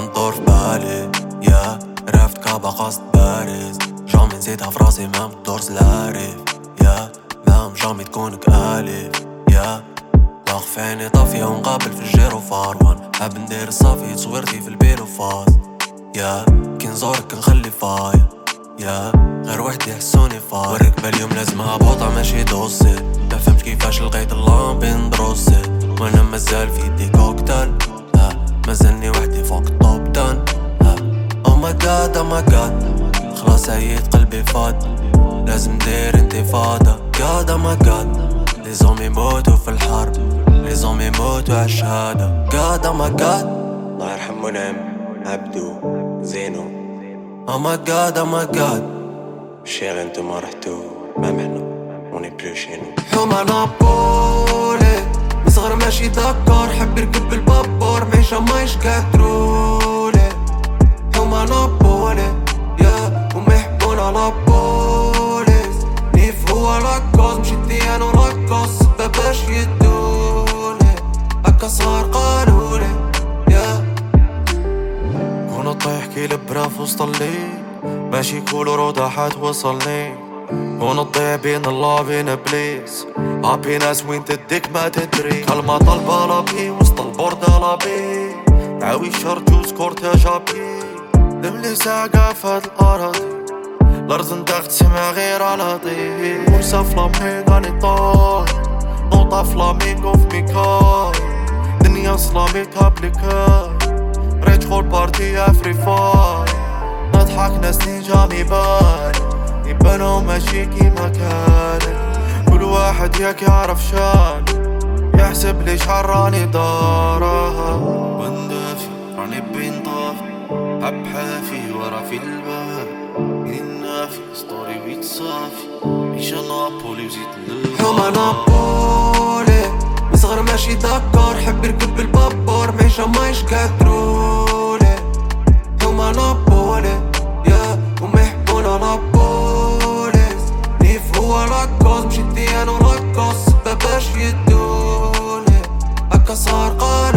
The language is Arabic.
ندور في بالي. يا رافت كابا قصد باريس جامي نزيدها في راسي ما مدورز العارف يا ما جامي تكونك أليف يا في عيني طافية ونقابل في الجيرو فاروان حاب ندير الصافي تصويرتي في البيلو فاز يا كي نزورك نخلي فايا يا غير وحدي يحسوني فاي. والركبة اليوم لازم هبوطة ماشي دوسي. ما فهمت كيفاش لقيت اللامبي ندروسي وأنا مازال في يدي كوكتيل مازالني وحدي فوق دان أو ما جاد أو ما جاد خلاص عييت قلبي فاد. لازم ندير انتفاضة. جاد ما جاد لي زوم يموتوا في الحرب. لي زوم يموتوا عالشهادة جاد ما جاد الله يرحم منعم عبدو. زينو. أو ما جاد أو ما جاد شير انتو ما رحتو ما معنا اوني بلو شينو حومة نابولي صغر ماشي دكار حب يركب بالبابور معيشة ما يشكى مشيت أنا لاكوز باش يدولي هكا صار قالولي يا. كون طيح كي لبرا في وسط الليل. ماشي كل روضحات وصلني. تضيع بين الله بين إبليس. عبي ناس وين تديك ما تدري. كلمة طلبة لابي وسط البوردة لابي عاوي شرط وسكورت يا جابي. دملي ساقة في الأراضي. الأرض ندغت سمع غير على ضي موسى فلامينغ راني طاي نوطة فلامينغو في ميكاي دنيا سلامي كابليكاي ريتش خور بارتي افري فاي نضحك ناس جامي بال يبانو ماشي كيما كان كل واحد ياك يعرف شان يحسب شحال راني دارها وندافي راني بين طافي حب حافي ورا في الباب صافي ستوري بيت صافي عيشة نابولي وزيت نلقى حومة نابولي من صغر ماشي دكار حب يركب بالبابور معيشة مايش كاترولي حومة نابولي يا وما يحبونا نابوليس نيف هو راكوز مشيتي أنا وراكوز باش يدولي هكا صار قاري